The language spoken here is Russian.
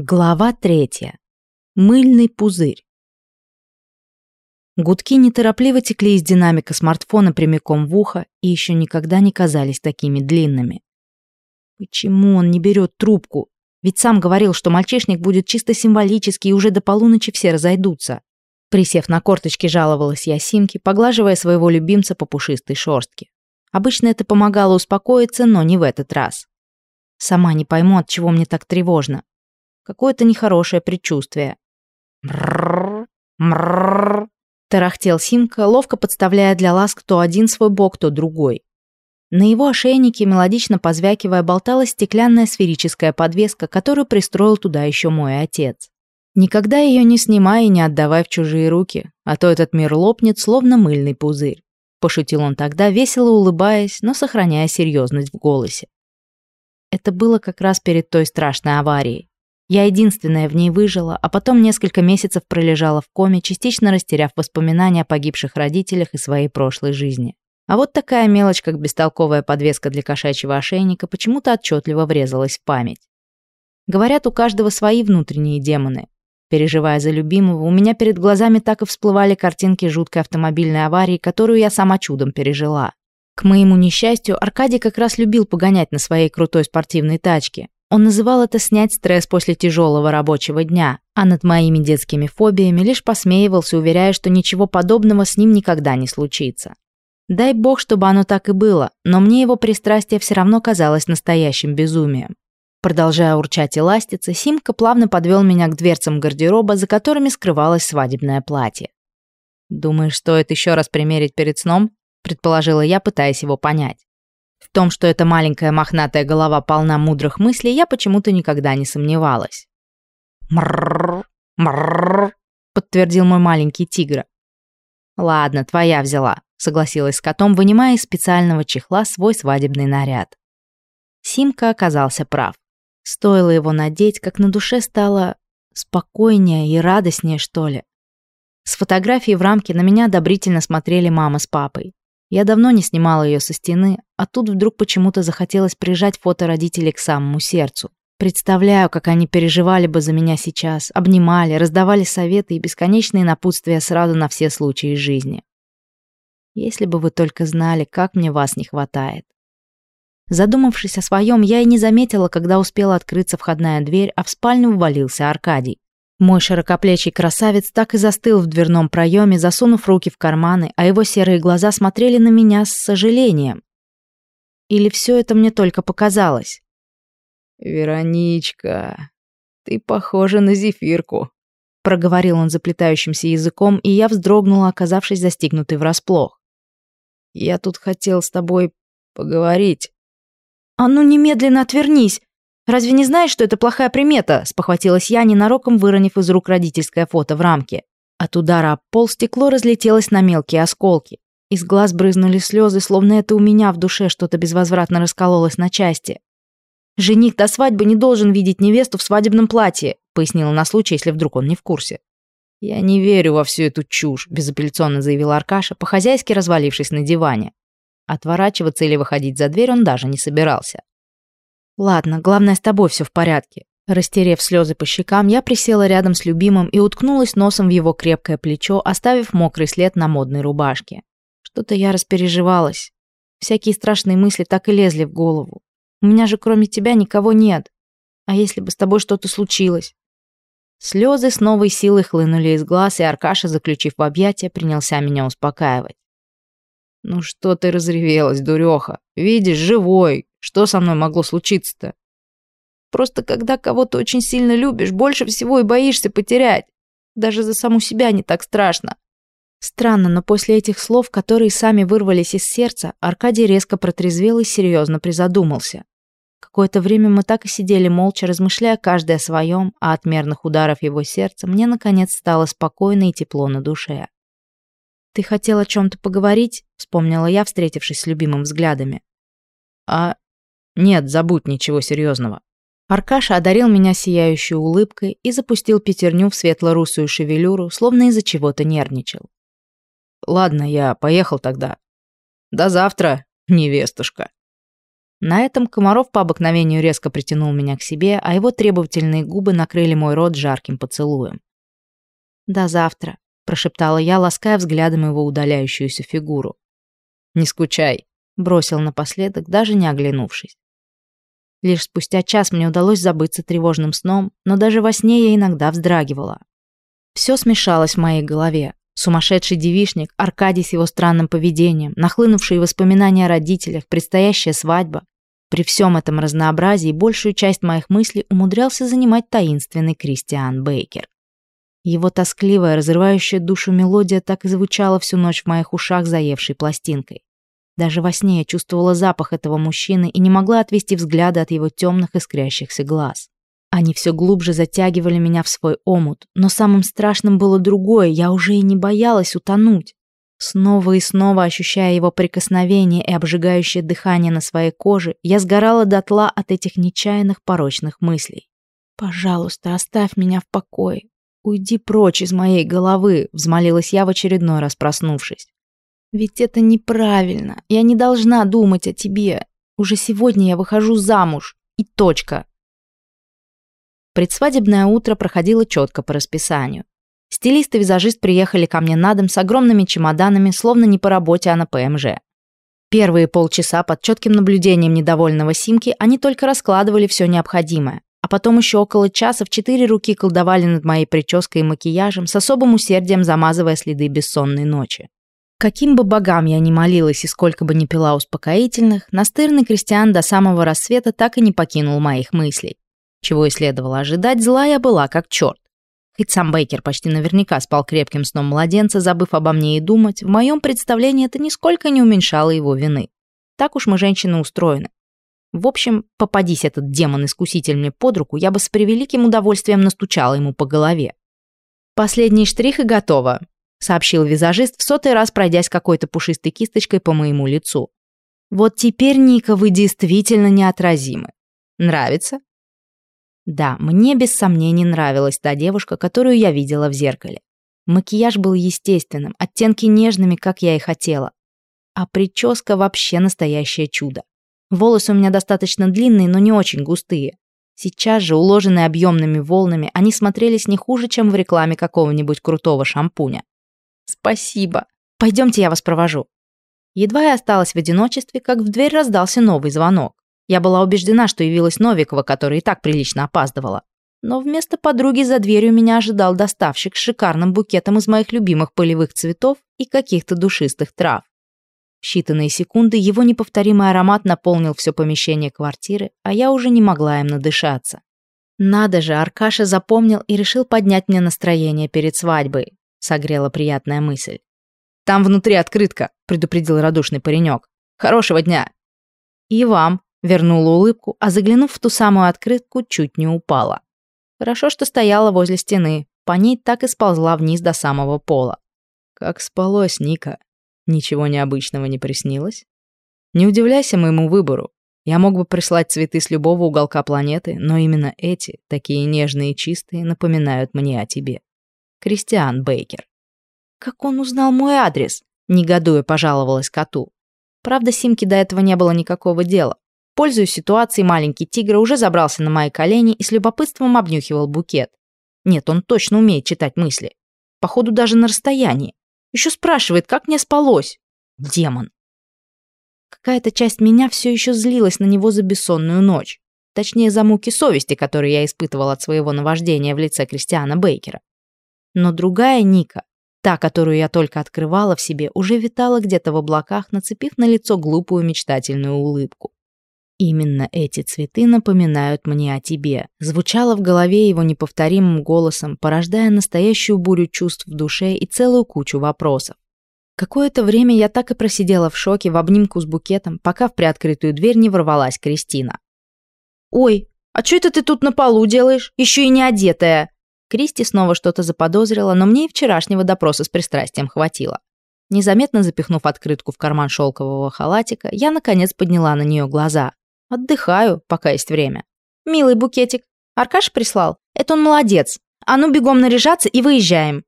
Глава третья. Мыльный пузырь. Гудки неторопливо текли из динамика смартфона прямиком в ухо и еще никогда не казались такими длинными. Почему он не берет трубку? Ведь сам говорил, что мальчишник будет чисто символический и уже до полуночи все разойдутся. Присев на корточки, жаловалась я Симке, поглаживая своего любимца по пушистой шорстке. Обычно это помогало успокоиться, но не в этот раз. Сама не пойму, от чего мне так тревожно. Какое-то нехорошее предчувствие. «Мрррр, мрррр», тарахтел Симка, ловко подставляя для ласк то один свой бок, то другой. На его ошейнике, мелодично позвякивая, болталась стеклянная сферическая подвеска, которую пристроил туда еще мой отец. Никогда ее не снимай и не отдавай в чужие руки, а то этот мир лопнет, словно мыльный пузырь. Пошутил он тогда, весело улыбаясь, но сохраняя серьезность в голосе. Это было как раз перед той страшной аварией. Я единственная в ней выжила, а потом несколько месяцев пролежала в коме, частично растеряв воспоминания о погибших родителях и своей прошлой жизни. А вот такая мелочь, как бестолковая подвеска для кошачьего ошейника, почему-то отчетливо врезалась в память. Говорят, у каждого свои внутренние демоны. Переживая за любимого, у меня перед глазами так и всплывали картинки жуткой автомобильной аварии, которую я сама чудом пережила. К моему несчастью, Аркадий как раз любил погонять на своей крутой спортивной тачке. Он называл это снять стресс после тяжелого рабочего дня, а над моими детскими фобиями лишь посмеивался, уверяя, что ничего подобного с ним никогда не случится. Дай бог, чтобы оно так и было, но мне его пристрастие все равно казалось настоящим безумием. Продолжая урчать и ластиться, Симка плавно подвел меня к дверцам гардероба, за которыми скрывалось свадебное платье. «Думаешь, стоит еще раз примерить перед сном?» – предположила я, пытаясь его понять. В том, что эта маленькая мохнатая голова полна мудрых мыслей, я почему-то никогда не сомневалась. «Мрррр, мрррр», — подтвердил мой маленький тигр. «Ладно, твоя взяла», — согласилась с котом, вынимая из специального чехла свой свадебный наряд. Симка оказался прав. Стоило его надеть, как на душе стало спокойнее и радостнее, что ли. С фотографией в рамке на меня одобрительно смотрели мама с папой. Я давно не снимала ее со стены, а тут вдруг почему-то захотелось прижать фото родителей к самому сердцу. Представляю, как они переживали бы за меня сейчас, обнимали, раздавали советы и бесконечные напутствия сразу на все случаи жизни. Если бы вы только знали, как мне вас не хватает. Задумавшись о своем, я и не заметила, когда успела открыться входная дверь, а в спальню ввалился Аркадий. Мой широкоплечий красавец так и застыл в дверном проеме, засунув руки в карманы, а его серые глаза смотрели на меня с сожалением. Или все это мне только показалось? «Вероничка, ты похожа на зефирку», — проговорил он заплетающимся языком, и я вздрогнула, оказавшись застигнутой врасплох. «Я тут хотел с тобой поговорить». «А ну немедленно отвернись!» «Разве не знаешь, что это плохая примета?» – спохватилась я, ненароком выронив из рук родительское фото в рамке. От удара об пол стекло разлетелось на мелкие осколки. Из глаз брызнули слезы, словно это у меня в душе что-то безвозвратно раскололось на части. «Жених до свадьбы не должен видеть невесту в свадебном платье», пояснила на случай, если вдруг он не в курсе. «Я не верю во всю эту чушь», безапелляционно заявил Аркаша, по-хозяйски развалившись на диване. Отворачиваться или выходить за дверь он даже не собирался. Ладно, главное, с тобой все в порядке. Растерев слезы по щекам, я присела рядом с любимым и уткнулась носом в его крепкое плечо, оставив мокрый след на модной рубашке. Что-то я распереживалась. Всякие страшные мысли так и лезли в голову. У меня же кроме тебя никого нет. А если бы с тобой что-то случилось? Слезы с новой силой хлынули из глаз, и Аркаша, заключив в объятия, принялся меня успокаивать. «Ну что ты разревелась, дуреха? Видишь, живой. Что со мной могло случиться-то? Просто когда кого-то очень сильно любишь, больше всего и боишься потерять. Даже за саму себя не так страшно. Странно, но после этих слов, которые сами вырвались из сердца, Аркадий резко протрезвел и серьезно призадумался. Какое-то время мы так и сидели молча, размышляя каждый о своем, а от мерных ударов его сердца мне, наконец, стало спокойно и тепло на душе. «Ты хотел о чем-то поговорить?» — вспомнила я, встретившись с любимым взглядами. «А нет, забудь ничего серьезного. Аркаша одарил меня сияющей улыбкой и запустил пятерню в светло-русую шевелюру, словно из-за чего-то нервничал. Ладно, я поехал тогда. До завтра, невестушка. На этом Комаров по обыкновению резко притянул меня к себе, а его требовательные губы накрыли мой рот жарким поцелуем. «До завтра», — прошептала я, лаская взглядом его удаляющуюся фигуру. «Не скучай», — бросил напоследок, даже не оглянувшись. Лишь спустя час мне удалось забыться тревожным сном, но даже во сне я иногда вздрагивала. Все смешалось в моей голове. Сумасшедший девишник, Аркадий с его странным поведением, нахлынувшие воспоминания о родителях, предстоящая свадьба. При всем этом разнообразии большую часть моих мыслей умудрялся занимать таинственный Кристиан Бейкер. Его тоскливая, разрывающая душу мелодия так и звучала всю ночь в моих ушах заевшей пластинкой. Даже во сне я чувствовала запах этого мужчины и не могла отвести взгляда от его темных искрящихся глаз. Они все глубже затягивали меня в свой омут, но самым страшным было другое, я уже и не боялась утонуть. Снова и снова ощущая его прикосновение и обжигающее дыхание на своей коже, я сгорала дотла от этих нечаянных порочных мыслей. «Пожалуйста, оставь меня в покое. Уйди прочь из моей головы», — взмолилась я в очередной раз проснувшись. «Ведь это неправильно. Я не должна думать о тебе. Уже сегодня я выхожу замуж. И точка». Предсвадебное утро проходило четко по расписанию. Стилист и визажист приехали ко мне на дом с огромными чемоданами, словно не по работе, а на ПМЖ. Первые полчаса под четким наблюдением недовольного Симки они только раскладывали все необходимое, а потом еще около часа в четыре руки колдовали над моей прической и макияжем, с особым усердием замазывая следы бессонной ночи. Каким бы богам я ни молилась и сколько бы ни пила успокоительных, настырный крестьян до самого рассвета так и не покинул моих мыслей. Чего и следовало ожидать, злая была как черт. Хоть сам Бейкер почти наверняка спал крепким сном младенца, забыв обо мне и думать, в моем представлении это нисколько не уменьшало его вины. Так уж мы, женщины, устроены. В общем, попадись этот демон-искуситель мне под руку, я бы с превеликим удовольствием настучала ему по голове. «Последний штрих и готово», — сообщил визажист, в сотый раз пройдясь какой-то пушистой кисточкой по моему лицу. «Вот теперь, Ника, вы действительно неотразимы. Нравится?» Да, мне без сомнений нравилась та девушка, которую я видела в зеркале. Макияж был естественным, оттенки нежными, как я и хотела. А прическа вообще настоящее чудо. Волосы у меня достаточно длинные, но не очень густые. Сейчас же, уложенные объемными волнами, они смотрелись не хуже, чем в рекламе какого-нибудь крутого шампуня. «Спасибо. Пойдемте, я вас провожу». Едва я осталась в одиночестве, как в дверь раздался новый звонок. Я была убеждена, что явилась Новикова, которая и так прилично опаздывала. Но вместо подруги за дверью меня ожидал доставщик с шикарным букетом из моих любимых полевых цветов и каких-то душистых трав. В считанные секунды его неповторимый аромат наполнил все помещение квартиры, а я уже не могла им надышаться. Надо же, Аркаша запомнил и решил поднять мне настроение перед свадьбой, согрела приятная мысль. «Там внутри открытка», — предупредил радушный паренек. «Хорошего дня!» «И вам», Вернула улыбку, а заглянув в ту самую открытку, чуть не упала. Хорошо, что стояла возле стены, по ней так и сползла вниз до самого пола. Как спалось, Ника. Ничего необычного не приснилось? Не удивляйся моему выбору. Я мог бы прислать цветы с любого уголка планеты, но именно эти, такие нежные и чистые, напоминают мне о тебе. Кристиан Бейкер. Как он узнал мой адрес? Негодуя пожаловалась коту. Правда, Симке до этого не было никакого дела. Пользуясь ситуацией, маленький тигр уже забрался на мои колени и с любопытством обнюхивал букет. Нет, он точно умеет читать мысли. Походу, даже на расстоянии. Еще спрашивает, как мне спалось. Демон. Какая-то часть меня все еще злилась на него за бессонную ночь. Точнее, за муки совести, которые я испытывал от своего наваждения в лице Кристиана Бейкера. Но другая Ника, та, которую я только открывала в себе, уже витала где-то в облаках, нацепив на лицо глупую мечтательную улыбку. «Именно эти цветы напоминают мне о тебе», звучало в голове его неповторимым голосом, порождая настоящую бурю чувств в душе и целую кучу вопросов. Какое-то время я так и просидела в шоке в обнимку с букетом, пока в приоткрытую дверь не ворвалась Кристина. «Ой, а что это ты тут на полу делаешь? Еще и не одетая!» Кристи снова что-то заподозрила, но мне и вчерашнего допроса с пристрастием хватило. Незаметно запихнув открытку в карман шелкового халатика, я, наконец, подняла на нее глаза. Отдыхаю, пока есть время. Милый букетик. Аркаш прислал? Это он молодец. А ну бегом наряжаться и выезжаем.